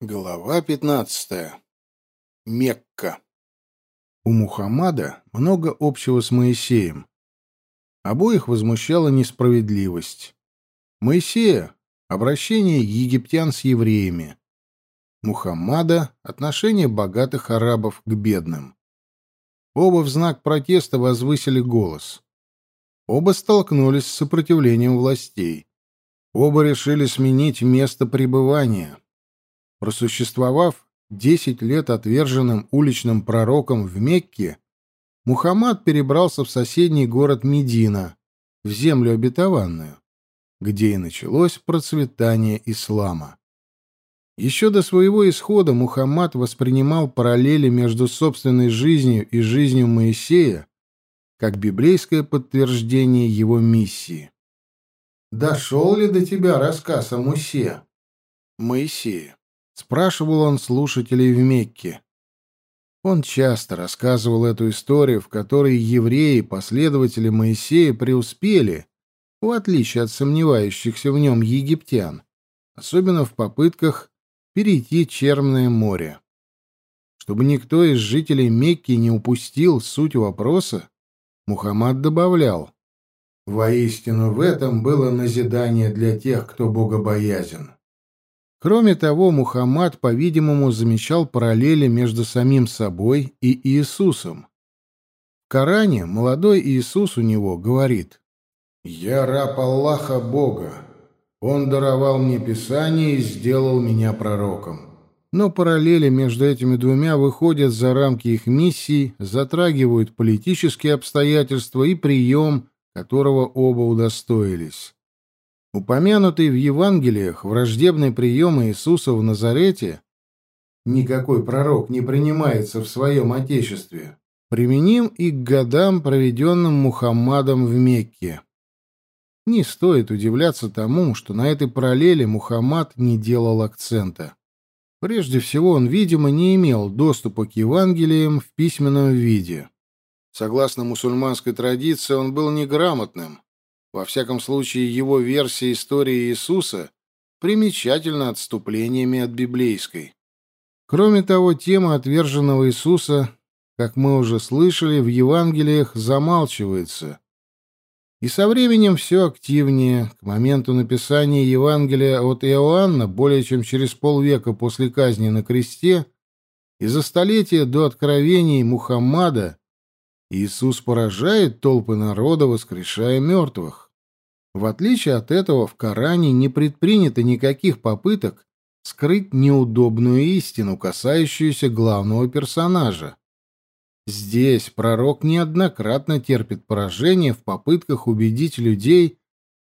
Глава 15. Мекка. У Мухаммада много общего с Моисеем. Обоих возмущала несправедливость. Моисея — обращение египтян с евреями. Мухаммада — отношение богатых арабов к бедным. Оба в знак протеста возвысили голос. Оба столкнулись с сопротивлением властей. Оба решили сменить место пребывания — Просуществовав десять лет отверженным уличным пророком в Мекке, Мухаммад перебрался в соседний город Медина, в землю обетованную, где и началось процветание ислама. Еще до своего исхода Мухаммад воспринимал параллели между собственной жизнью и жизнью Моисея как библейское подтверждение его миссии. «Дошел ли до тебя рассказ о Мусе?» Моисея. Спрашивал он слушателей в Мекке. Он часто рассказывал эту историю, в которой евреи, последователи Моисея, преуспели, в отличие от сомневающихся в нем египтян, особенно в попытках перейти Черное море. Чтобы никто из жителей Мекки не упустил суть вопроса, Мухаммад добавлял, «Воистину в этом было назидание для тех, кто богобоязен». Кроме того, Мухаммад, по-видимому, замечал параллели между самим собой и Иисусом. В Коране молодой Иисус у него говорит «Я раб Аллаха Бога. Он даровал мне Писание и сделал меня пророком». Но параллели между этими двумя выходят за рамки их миссий, затрагивают политические обстоятельства и прием, которого оба удостоились. Упомянутый в Евангелиях враждебный прием Иисуса в Назарете «никакой пророк не принимается в своем Отечестве» применим и к годам, проведенным Мухаммадом в Мекке. Не стоит удивляться тому, что на этой параллели Мухаммад не делал акцента. Прежде всего, он, видимо, не имел доступа к Евангелиям в письменном виде. Согласно мусульманской традиции, он был неграмотным, во всяком случае, его версия истории Иисуса примечательна отступлениями от библейской. Кроме того, тема отверженного Иисуса, как мы уже слышали, в Евангелиях замалчивается. И со временем все активнее. К моменту написания Евангелия от Иоанна, более чем через полвека после казни на кресте, и за столетия до откровений Мухаммада Иисус поражает толпы народа, воскрешая мертвых. В отличие от этого, в Коране не предпринято никаких попыток скрыть неудобную истину, касающуюся главного персонажа. Здесь пророк неоднократно терпит поражение в попытках убедить людей,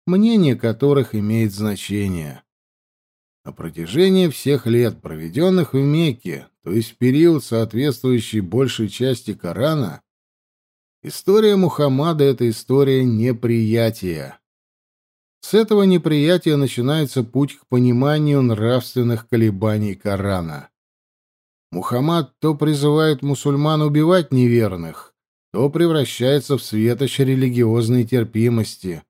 мнение которых имеет значение. На протяжении всех лет, проведенных в Мекке, то есть период, соответствующий большей части Корана, История Мухаммада — это история неприятия. С этого неприятия начинается путь к пониманию нравственных колебаний Корана. Мухаммад то призывает мусульман убивать неверных, то превращается в светоч религиозной терпимости.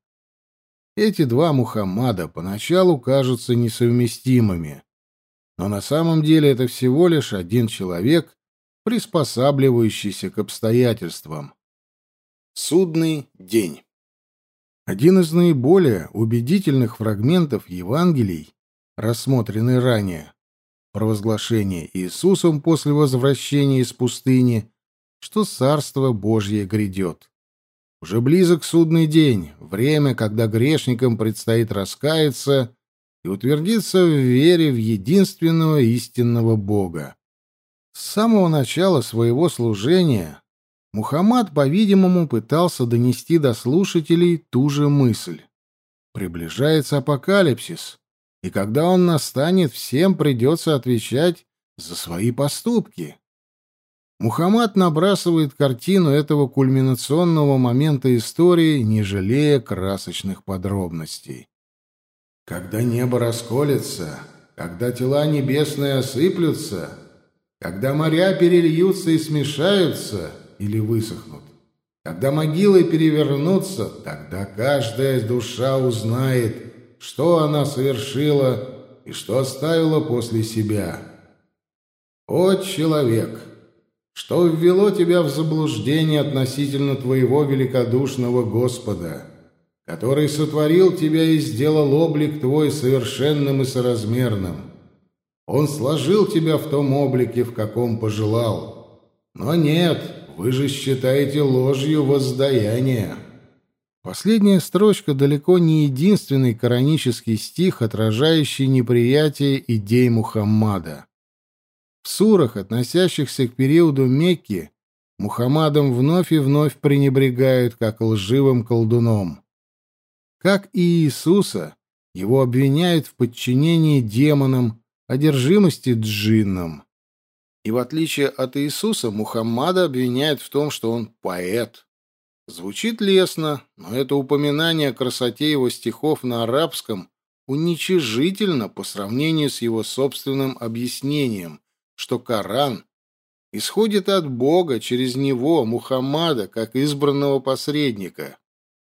Эти два Мухаммада поначалу кажутся несовместимыми, но на самом деле это всего лишь один человек, приспосабливающийся к обстоятельствам. Судный день. Один из наиболее убедительных фрагментов Евангелий, рассмотренный ранее, провозглашение Иисусом после возвращения из пустыни, что Царство Божье грядет. Уже близок судный день, время, когда грешникам предстоит раскаяться и утвердиться в вере в единственного истинного Бога. С самого начала своего служения Мухаммад, по-видимому, пытался донести до слушателей ту же мысль. Приближается апокалипсис, и когда он настанет, всем придется отвечать за свои поступки. Мухаммад набрасывает картину этого кульминационного момента истории, не жалея красочных подробностей. Когда небо расколется, когда тела небесные осыплются, когда моря перельются и смешаются — или высохнут. Когда могилы перевернутся, тогда каждая душа узнает, что она совершила и что оставила после себя. О, человек! Что ввело тебя в заблуждение относительно твоего великодушного Господа, который сотворил тебя и сделал облик твой совершенным и соразмерным? Он сложил тебя в том облике, в каком пожелал. Но нет, вы же считаете ложью воздаяние. Последняя строчка далеко не единственный коранический стих, отражающий неприятие идей Мухаммада. В сурах, относящихся к периоду Мекки, Мухаммадом вновь и вновь пренебрегают как лживым колдуном. Как и Иисуса, его обвиняют в подчинении демонам, одержимости джинном. И в отличие от Иисуса, Мухаммада обвиняют в том, что он поэт. Звучит лестно, но это упоминание о красоте его стихов на арабском уничижительно по сравнению с его собственным объяснением, что Коран исходит от Бога через него, Мухаммада, как избранного посредника.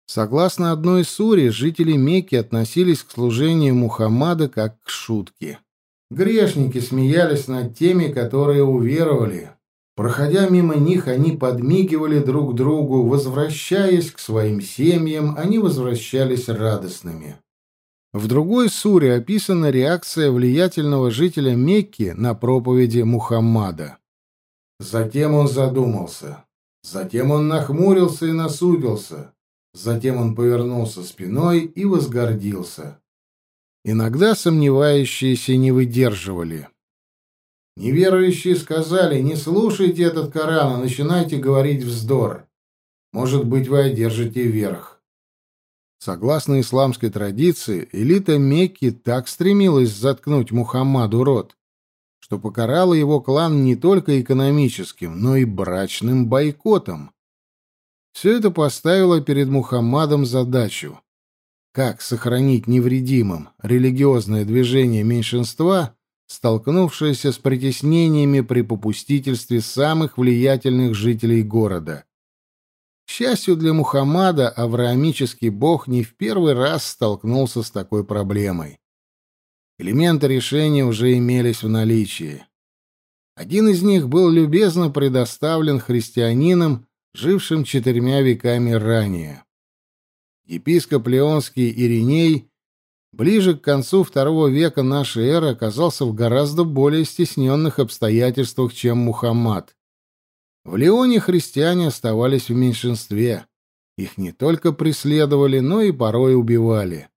Согласно одной суре, жители Мекки относились к служению Мухаммада как к шутке. Грешники смеялись над теми, которые уверовали, Проходя мимо них, они подмигивали друг другу, возвращаясь к своим семьям, они возвращались радостными. В другой суре описана реакция влиятельного жителя Мекки на проповеди Мухаммада. Затем он задумался. Затем он нахмурился и насупился. Затем он повернулся спиной и возгордился. Иногда сомневающиеся не выдерживали. Неверующие сказали, не слушайте этот Коран, а начинайте говорить вздор. Может быть, вы одержите верх. Согласно исламской традиции, элита Мекки так стремилась заткнуть Мухаммаду рот, что покарала его клан не только экономическим, но и брачным бойкотом. Все это поставило перед Мухаммадом задачу как сохранить невредимым религиозное движение меньшинства столкнувшаяся с притеснениями при попустительстве самых влиятельных жителей города. К счастью для Мухаммада, авраамический бог не в первый раз столкнулся с такой проблемой. Элементы решения уже имелись в наличии. Один из них был любезно предоставлен христианинам, жившим четырьмя веками ранее. Епископ Леонский Ириней ближе к концу второго века нашей эры оказался в гораздо более стесненных обстоятельствах, чем Мухаммад. В Леоне христиане оставались в меньшинстве. Их не только преследовали, но и порой убивали.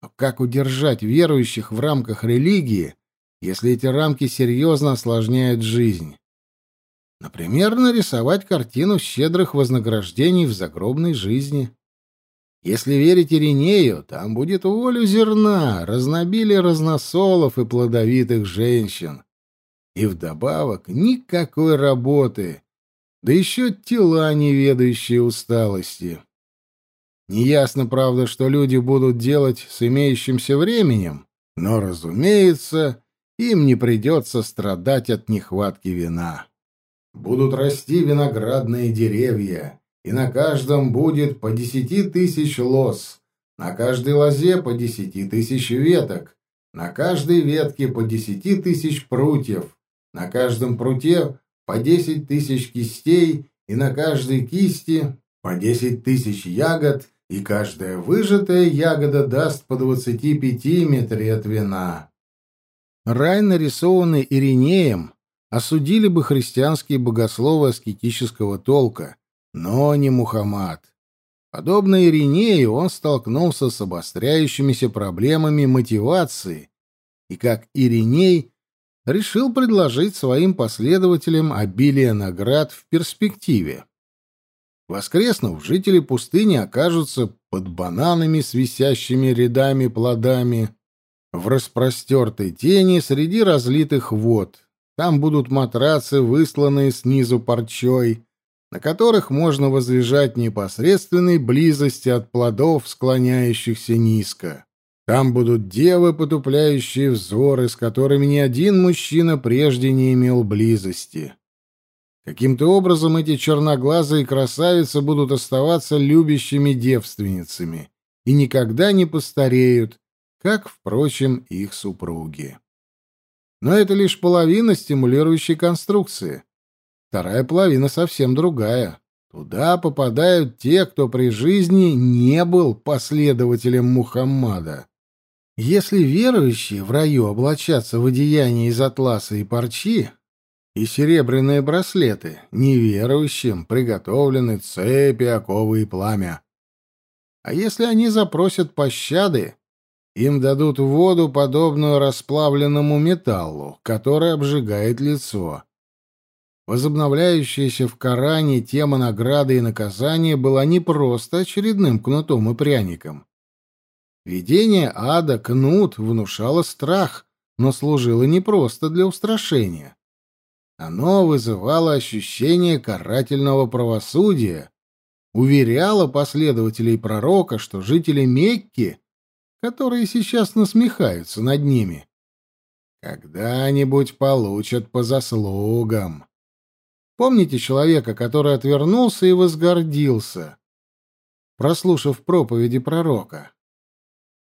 Но как удержать верующих в рамках религии, если эти рамки серьезно осложняют жизнь? Например, нарисовать картину щедрых вознаграждений в загробной жизни. Если верить Иринею, там будет волю зерна, разнобилие разносолов и плодовитых женщин. И вдобавок никакой работы, да еще тела, не ведающие усталости. Неясно, правда, что люди будут делать с имеющимся временем, но, разумеется, им не придется страдать от нехватки вина. Будут расти виноградные деревья, и на каждом будет по десяти тысяч лос, на каждой лозе по десяти тысяч веток, на каждой ветке по десяти тысяч прутьев, на каждом пруте по десять тысяч кистей и на каждой кисти по десять тысяч ягод, и каждая выжатая ягода даст по двадцати пяти метре от вина. Рай, нарисованный Иринеем, осудили бы христианские богословы аскетического толка, но не Мухаммад. Подобно Иринею, он столкнулся с обостряющимися проблемами мотивации и, как Ириней, решил предложить своим последователям обилие наград в перспективе. Воскреснув, жители пустыни окажутся под бананами с висящими рядами плодами, в распростертой тени среди разлитых вод. Там будут матрацы, высланные снизу парчой, на которых можно возлежать непосредственной близости от плодов, склоняющихся низко. Там будут девы, потупляющие взоры, с которыми ни один мужчина прежде не имел близости. Каким-то образом эти черноглазые красавицы будут оставаться любящими девственницами и никогда не постареют, как, впрочем, их супруги. Но это лишь половина стимулирующей конструкции. Вторая половина совсем другая. Туда попадают те, кто при жизни не был последователем Мухаммада. Если верующие в раю облачатся в одеяние из атласа и парчи, и серебряные браслеты, неверующим приготовлены цепи, оковы и пламя. А если они запросят пощады, им дадут воду, подобную расплавленному металлу, который обжигает лицо. Возобновляющаяся в Коране тема награды и наказания была не просто очередным кнутом и пряником. Видение ада, кнут, внушало страх, но служило не просто для устрашения. Оно вызывало ощущение карательного правосудия, уверяло последователей пророка, что жители Мекки которые сейчас насмехаются над ними. Когда-нибудь получат по заслугам. Помните человека, который отвернулся и возгордился, прослушав проповеди пророка?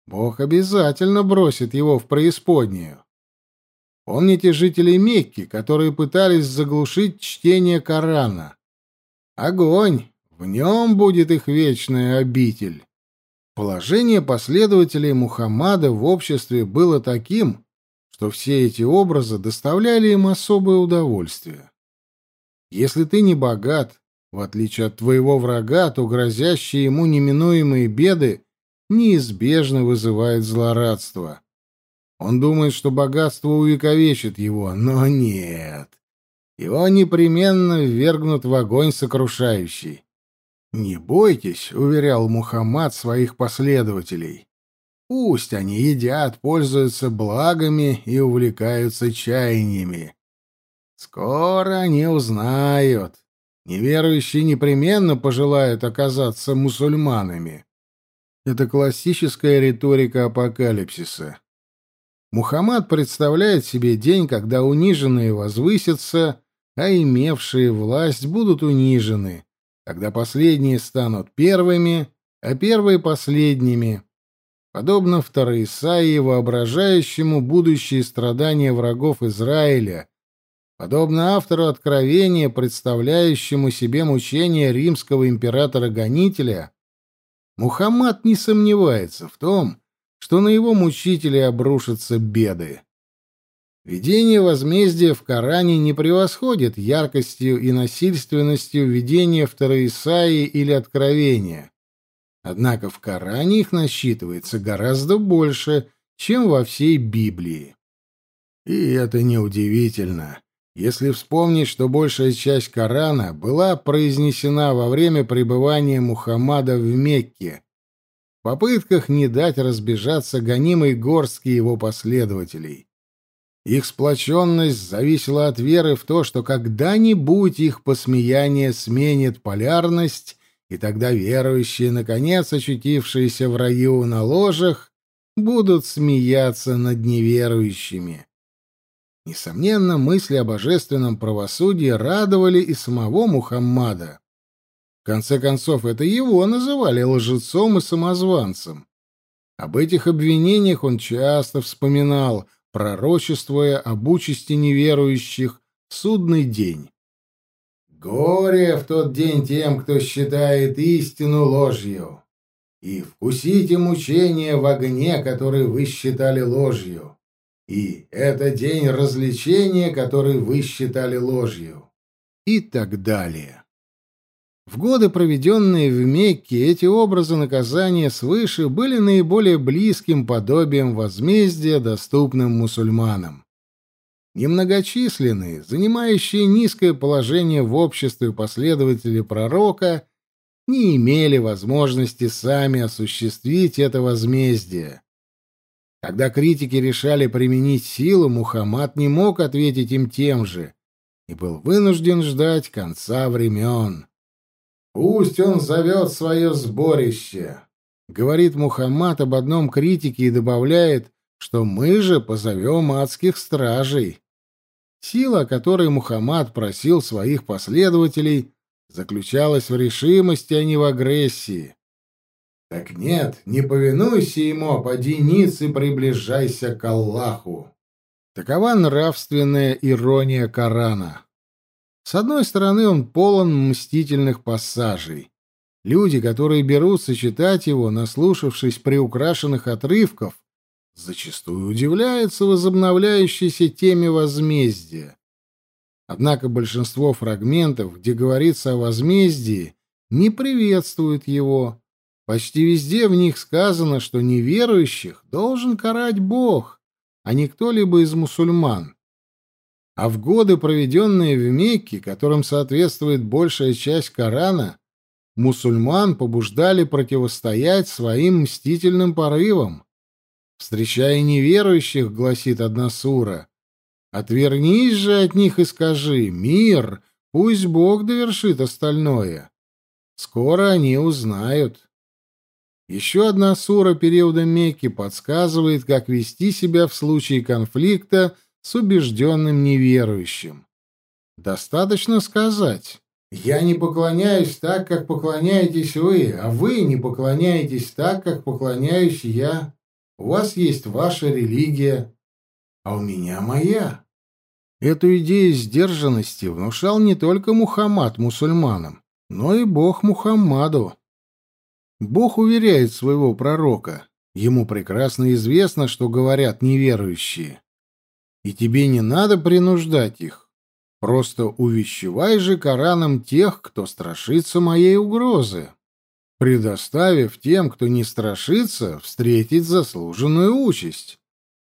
Бог обязательно бросит его в преисподнюю. Помните жителей Мекки, которые пытались заглушить чтение Корана? Огонь! В нем будет их вечная обитель. Положение последователей Мухаммада в обществе было таким, что все эти образы доставляли им особое удовольствие. Если ты не богат, в отличие от твоего врага, то грозящие ему неминуемые беды неизбежно вызывают злорадство. Он думает, что богатство увековечит его, но нет. Его непременно ввергнут в огонь сокрушающий. «Не бойтесь», — уверял Мухаммад своих последователей. «Пусть они едят, пользуются благами и увлекаются чаяниями. Скоро они узнают. Неверующие непременно пожелают оказаться мусульманами». Это классическая риторика апокалипсиса. Мухаммад представляет себе день, когда униженные возвысятся, а имевшие власть будут унижены, когда последние станут первыми, а первые — последними. Подобно Исаии, воображающему будущие страдания врагов Израиля, подобно автору Откровения, представляющему себе мучения римского императора-гонителя, Мухаммад не сомневается в том, что на его мучителей обрушатся беды. Видение возмездия в Коране не превосходит яркостью и насильственностью видения второй Исаии или Откровения. Однако в Коране их насчитывается гораздо больше, чем во всей Библии. И это неудивительно, если вспомнить, что большая часть Корана была произнесена во время пребывания Мухаммада в Мекке, в попытках не дать разбежаться гонимой горстки его последователей. Их сплоченность зависела от веры в то, что когда-нибудь их посмеяние сменит полярность, и тогда верующие, наконец очутившиеся в раю на ложах, будут смеяться над неверующими. Несомненно, мысли о божественном правосудии радовали и самого Мухаммада. В конце концов, это его называли лжецом и самозванцем. Об этих обвинениях он часто вспоминал — пророчествуя об участи неверующих в судный день. «Горе в тот день тем, кто считает истину ложью, и вкусите мучения в огне, который вы считали ложью, и это день развлечения, который вы считали ложью» и так далее. В годы, проведенные в Мекке, эти образы наказания свыше были наиболее близким подобием возмездия, доступным мусульманам. Немногочисленные, занимающие низкое положение в обществе последователи пророка, не имели возможности сами осуществить это возмездие. Когда критики решали применить силу, Мухаммад не мог ответить им тем же и был вынужден ждать конца времен. Пусть он зовет свое сборище, — говорит Мухаммад об одном критике и добавляет, что мы же позовем адских стражей. Сила, которой Мухаммад просил своих последователей, заключалась в решимости, а не в агрессии. Так нет, не повинуйся ему, а поди ниц и приближайся к Аллаху. Такова нравственная ирония Корана. С одной стороны, он полон мстительных пассажей. Люди, которые берутся читать его, наслушавшись приукрашенных отрывков, зачастую удивляются возобновляющейся теме возмездия. Однако большинство фрагментов, где говорится о возмездии, не приветствуют его. Почти везде в них сказано, что неверующих должен карать Бог, а не кто-либо из мусульман. А в годы, проведенные в Мекке, которым соответствует большая часть Корана, мусульман побуждали противостоять своим мстительным порывам. Встречая неверующих, гласит одна сура, «Отвернись же от них и скажи, мир, пусть Бог довершит остальное. Скоро они узнают». Еще одна сура периода Мекки подсказывает, как вести себя в случае конфликта с убежденным неверующим. Достаточно сказать я не поклоняюсь так, как поклоняетесь вы, а вы не поклоняетесь так, как поклоняюсь я. У вас есть ваша религия, а у меня моя. Эту идею сдержанности внушал не только Мухаммад мусульманам, но и Бог Мухаммаду. Бог уверяет своего пророка, ему прекрасно известно, что говорят неверующие. И тебе не надо принуждать их. Просто увещевай же Кораном тех, кто страшится моей угрозы, предоставив тем, кто не страшится, встретить заслуженную участь.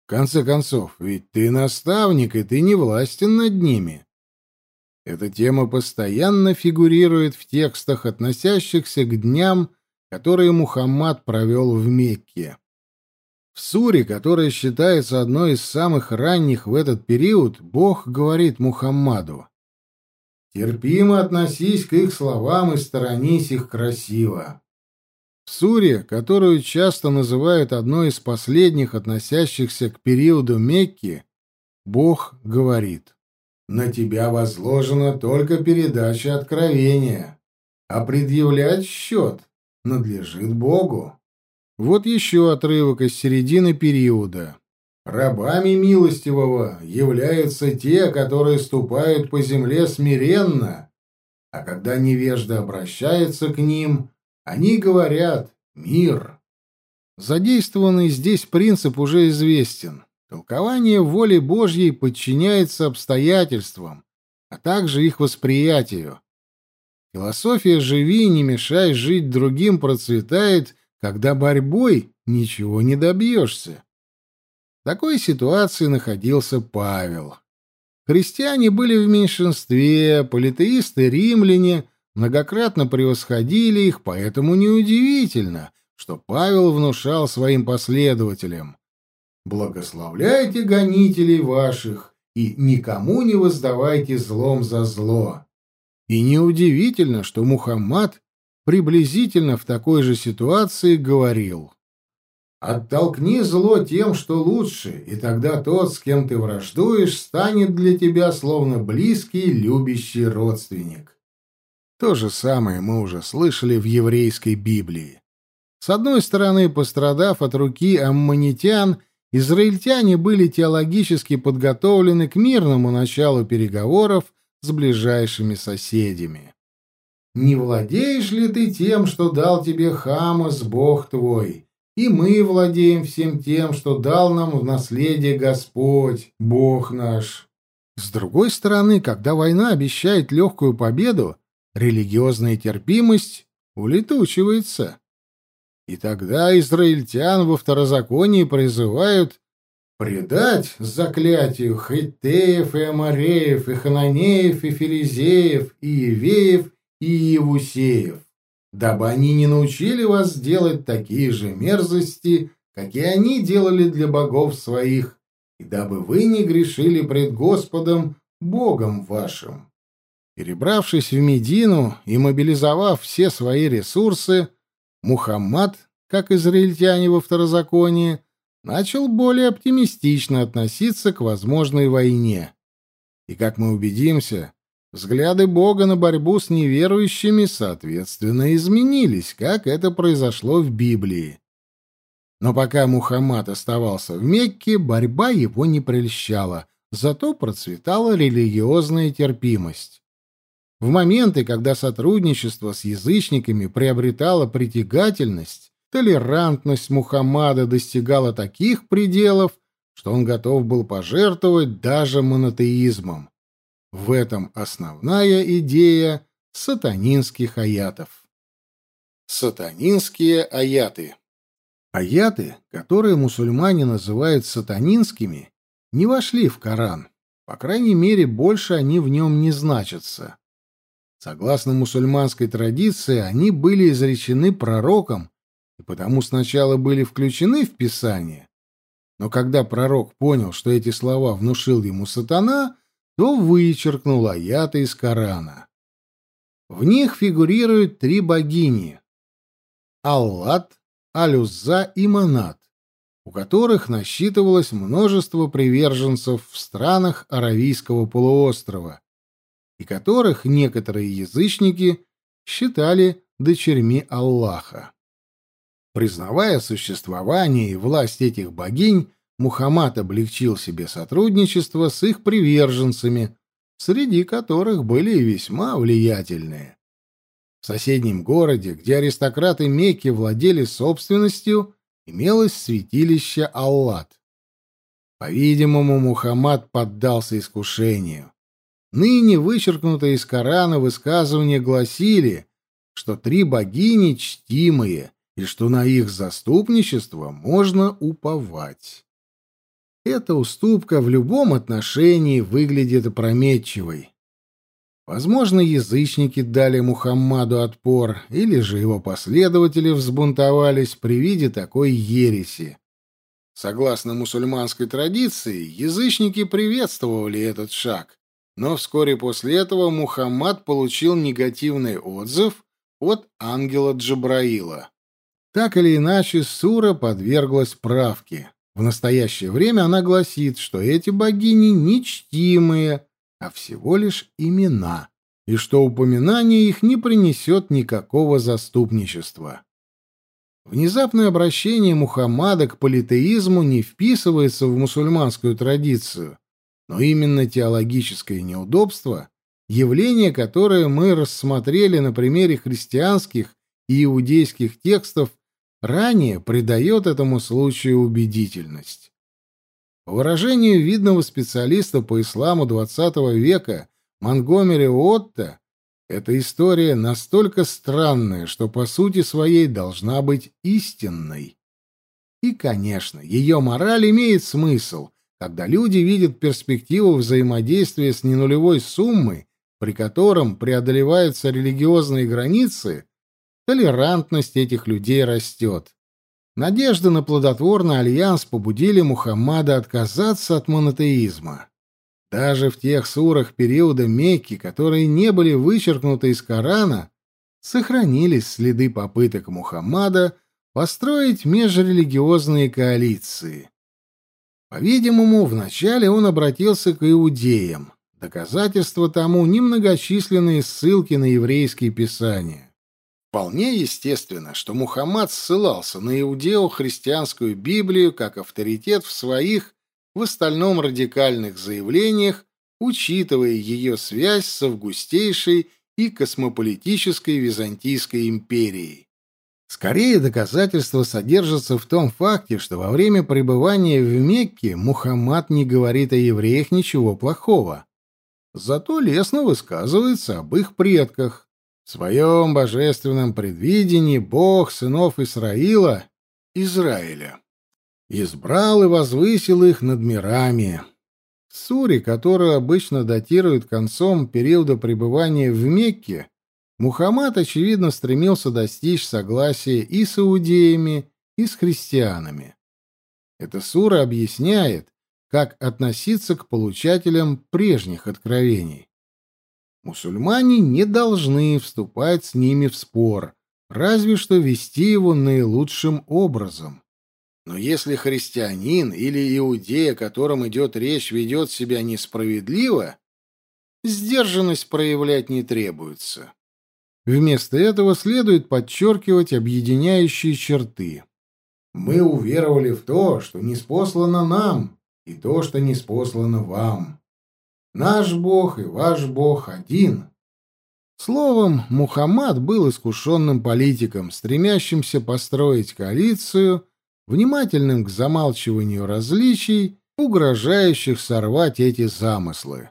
В конце концов, ведь ты наставник, и ты не властен над ними. Эта тема постоянно фигурирует в текстах, относящихся к дням, которые Мухаммад провел в Мекке. В суре, которая считается одной из самых ранних в этот период, Бог говорит Мухаммаду «Терпимо относись к их словам и сторонись их красиво». В суре, которую часто называют одной из последних относящихся к периоду Мекки, Бог говорит «На тебя возложена только передача откровения, а предъявлять счет надлежит Богу». Вот еще отрывок из середины периода. «Рабами милостивого являются те, которые ступают по земле смиренно, а когда невежда обращается к ним, они говорят «мир». Задействованный здесь принцип уже известен. Толкование воли Божьей подчиняется обстоятельствам, а также их восприятию. Философия «живи, не мешай жить другим» процветает – когда борьбой ничего не добьешься. В такой ситуации находился Павел. Христиане были в меньшинстве, политеисты римляне многократно превосходили их, поэтому неудивительно, что Павел внушал своим последователям «Благословляйте гонителей ваших и никому не воздавайте злом за зло». И неудивительно, что Мухаммад приблизительно в такой же ситуации говорил «Оттолкни зло тем, что лучше, и тогда тот, с кем ты враждуешь, станет для тебя словно близкий, любящий родственник». То же самое мы уже слышали в еврейской Библии. С одной стороны, пострадав от руки аммонитян, израильтяне были теологически подготовлены к мирному началу переговоров с ближайшими соседями. Не владеешь ли ты тем, что дал тебе Хамас, Бог твой? И мы владеем всем тем, что дал нам в наследие Господь, Бог наш. С другой стороны, когда война обещает легкую победу, религиозная терпимость улетучивается. И тогда израильтян во второзаконии призывают предать заклятию хиттеев и амареев, и хананеев, и ферезеев, и евеев, и Евусеев, дабы они не научили вас делать такие же мерзости, какие они делали для богов своих, и дабы вы не грешили пред Господом, Богом вашим. Перебравшись в Медину и мобилизовав все свои ресурсы, Мухаммад, как израильтяне во второзаконии, начал более оптимистично относиться к возможной войне. И, как мы убедимся, Взгляды Бога на борьбу с неверующими, соответственно, изменились, как это произошло в Библии. Но пока Мухаммад оставался в Мекке, борьба его не прельщала, зато процветала религиозная терпимость. В моменты, когда сотрудничество с язычниками приобретало притягательность, толерантность Мухаммада достигала таких пределов, что он готов был пожертвовать даже монотеизмом. В этом основная идея сатанинских аятов. Сатанинские аяты Аяты, которые мусульмане называют сатанинскими, не вошли в Коран. По крайней мере, больше они в нем не значатся. Согласно мусульманской традиции, они были изречены пророком потому сначала были включены в Писание. Но когда пророк понял, что эти слова внушил ему сатана, то вычеркнул аяты из Корана. В них фигурируют три богини — Аллат, Алюза и Манат, у которых насчитывалось множество приверженцев в странах Аравийского полуострова, и которых некоторые язычники считали дочерьми Аллаха. Признавая существование и власть этих богинь, Мухаммад облегчил себе сотрудничество с их приверженцами, среди которых были и весьма влиятельные. В соседнем городе, где аристократы Мекки владели собственностью, имелось святилище Аллат. По-видимому, Мухаммад поддался искушению. Ныне вычеркнутые из Корана высказывания гласили, что три богини чтимые и что на их заступничество можно уповать. Эта уступка в любом отношении выглядит опрометчивой. Возможно, язычники дали Мухаммаду отпор, или же его последователи взбунтовались при виде такой ереси. Согласно мусульманской традиции, язычники приветствовали этот шаг, но вскоре после этого Мухаммад получил негативный отзыв от ангела Джабраила. Так или иначе, сура подверглась правке. В настоящее время она гласит, что эти богини нечтимые, а всего лишь имена, и что упоминание их не принесет никакого заступничества. Внезапное обращение Мухаммада к политеизму не вписывается в мусульманскую традицию, но именно теологическое неудобство, явление, которое мы рассмотрели на примере христианских и иудейских текстов ранее придает этому случаю убедительность. По выражению видного специалиста по исламу XX века Монгомери Отто, эта история настолько странная, что по сути своей должна быть истинной. И, конечно, ее мораль имеет смысл, когда люди видят перспективу взаимодействия с ненулевой суммой, при котором преодолеваются религиозные границы, толерантность этих людей растет. Надежды на плодотворный альянс побудили Мухаммада отказаться от монотеизма. Даже в тех сурах периода Мекки, которые не были вычеркнуты из Корана, сохранились следы попыток Мухаммада построить межрелигиозные коалиции. По-видимому, вначале он обратился к иудеям. Доказательство тому немногочисленные ссылки на еврейские писания. Вполне естественно, что Мухаммад ссылался на иудео-христианскую Библию как авторитет в своих, в остальном радикальных заявлениях, учитывая ее связь с августейшей и космополитической Византийской империей. Скорее, доказательство содержится в том факте, что во время пребывания в Мекке Мухаммад не говорит о евреях ничего плохого. Зато лестно высказывается об их предках, в своем божественном предвидении Бог сынов Исраила, Израиля, избрал и возвысил их над мирами. В суре, которую обычно датируют концом периода пребывания в Мекке, Мухаммад, очевидно, стремился достичь согласия и с иудеями, и с христианами. Эта сура объясняет, как относиться к получателям прежних откровений. Мусульмане не должны вступать с ними в спор, разве что вести его наилучшим образом. Но если христианин или иудей, о котором идет речь, ведет себя несправедливо, сдержанность проявлять не требуется. Вместо этого следует подчеркивать объединяющие черты. Мы уверовали в то, что не спослано нам, и то, что не спослано вам. Наш Бог и ваш Бог один. Словом, Мухаммад был искушенным политиком, стремящимся построить коалицию, внимательным к замалчиванию различий, угрожающих сорвать эти замыслы.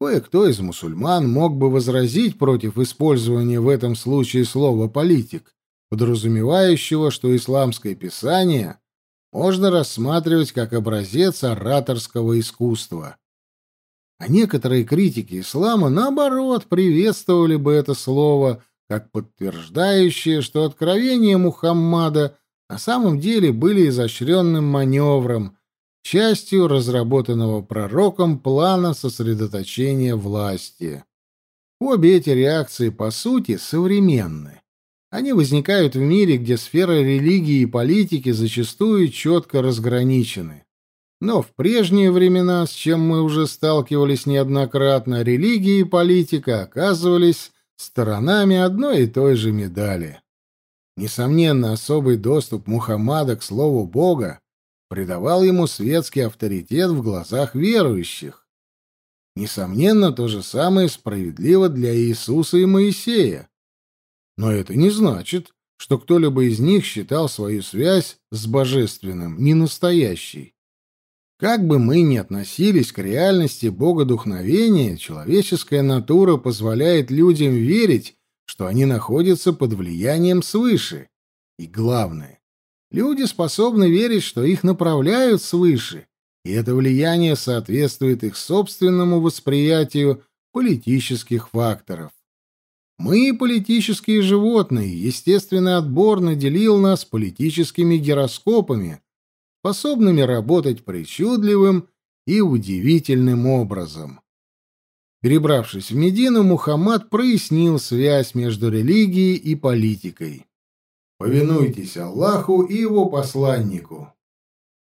Кое-кто из мусульман мог бы возразить против использования в этом случае слова «политик», подразумевающего, что исламское писание можно рассматривать как образец ораторского искусства. А некоторые критики ислама, наоборот, приветствовали бы это слово как подтверждающее, что откровения Мухаммада на самом деле были изощренным маневром, частью разработанного пророком плана сосредоточения власти. Обе эти реакции, по сути, современны. Они возникают в мире, где сфера религии и политики зачастую четко разграничены. Но в прежние времена, с чем мы уже сталкивались неоднократно, религия и политика оказывались сторонами одной и той же медали. Несомненно, особый доступ Мухаммада к слову Бога придавал ему светский авторитет в глазах верующих. Несомненно, то же самое справедливо для Иисуса и Моисея. Но это не значит, что кто-либо из них считал свою связь с божественным ненастоящей. Как бы мы ни относились к реальности богодухновения, человеческая натура позволяет людям верить, что они находятся под влиянием свыше. И главное, люди способны верить, что их направляют свыше, и это влияние соответствует их собственному восприятию политических факторов. Мы политические животные, естественный отбор наделил нас политическими гироскопами, способными работать причудливым и удивительным образом. Перебравшись в Медину, Мухаммад прояснил связь между религией и политикой. «Повинуйтесь Аллаху и его посланнику».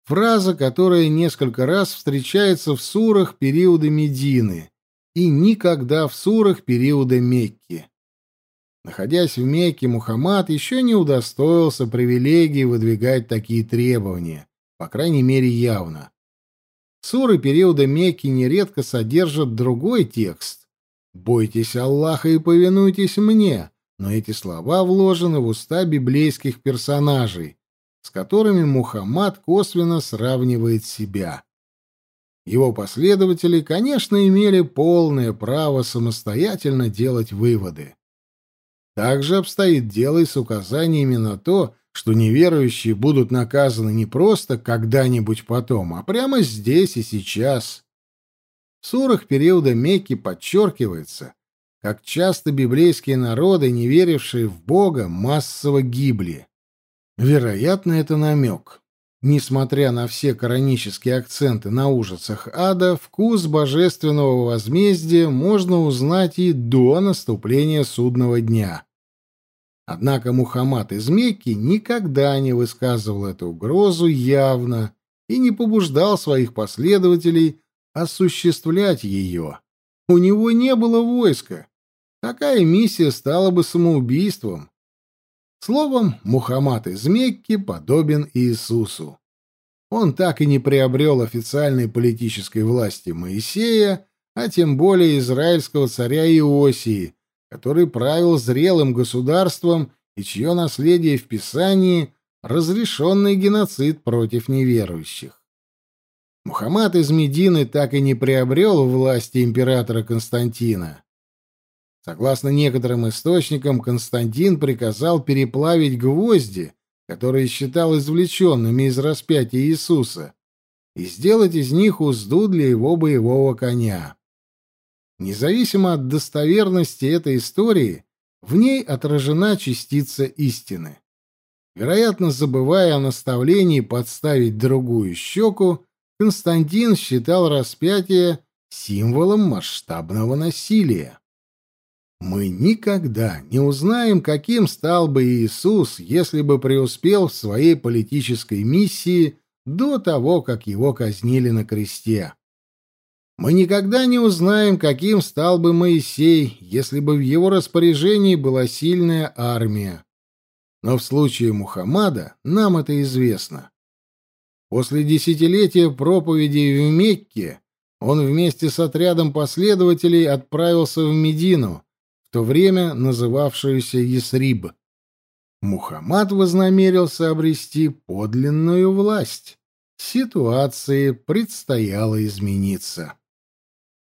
Фраза, которая несколько раз встречается в сурах периода Медины и никогда в сурах периода Мекки. Находясь в Мекке, Мухаммад еще не удостоился привилегии выдвигать такие требования, по крайней мере, явно. Суры периода Мекки нередко содержат другой текст «Бойтесь Аллаха и повинуйтесь мне», но эти слова вложены в уста библейских персонажей, с которыми Мухаммад косвенно сравнивает себя. Его последователи, конечно, имели полное право самостоятельно делать выводы. Также обстоит дело и с указаниями на то, что неверующие будут наказаны не просто когда-нибудь потом, а прямо здесь и сейчас. В сурах периода Мекки подчеркивается, как часто библейские народы, не верившие в Бога, массово гибли. Вероятно, это намек. Несмотря на все коранические акценты на ужасах ада, вкус божественного возмездия можно узнать и до наступления судного дня. Однако Мухаммад из Мекки никогда не высказывал эту угрозу явно и не побуждал своих последователей осуществлять ее. У него не было войска. Такая миссия стала бы самоубийством. Словом, Мухаммад из Мекки подобен Иисусу. Он так и не приобрел официальной политической власти Моисея, а тем более израильского царя Иосии, который правил зрелым государством и чье наследие в Писании — разрешенный геноцид против неверующих. Мухаммад из Медины так и не приобрел власти императора Константина. Согласно некоторым источникам, Константин приказал переплавить гвозди, которые считал извлеченными из распятия Иисуса, и сделать из них узду для его боевого коня. Независимо от достоверности этой истории, в ней отражена частица истины. Вероятно, забывая о наставлении подставить другую щеку, Константин считал распятие символом масштабного насилия. Мы никогда не узнаем, каким стал бы Иисус, если бы преуспел в своей политической миссии до того, как его казнили на кресте. Мы никогда не узнаем, каким стал бы Моисей, если бы в его распоряжении была сильная армия. Но в случае Мухаммада нам это известно. После десятилетия проповедей в Мекке он вместе с отрядом последователей отправился в Медину, в то время называвшуюся Ясриб. Мухаммад вознамерился обрести подлинную власть. Ситуации предстояло измениться.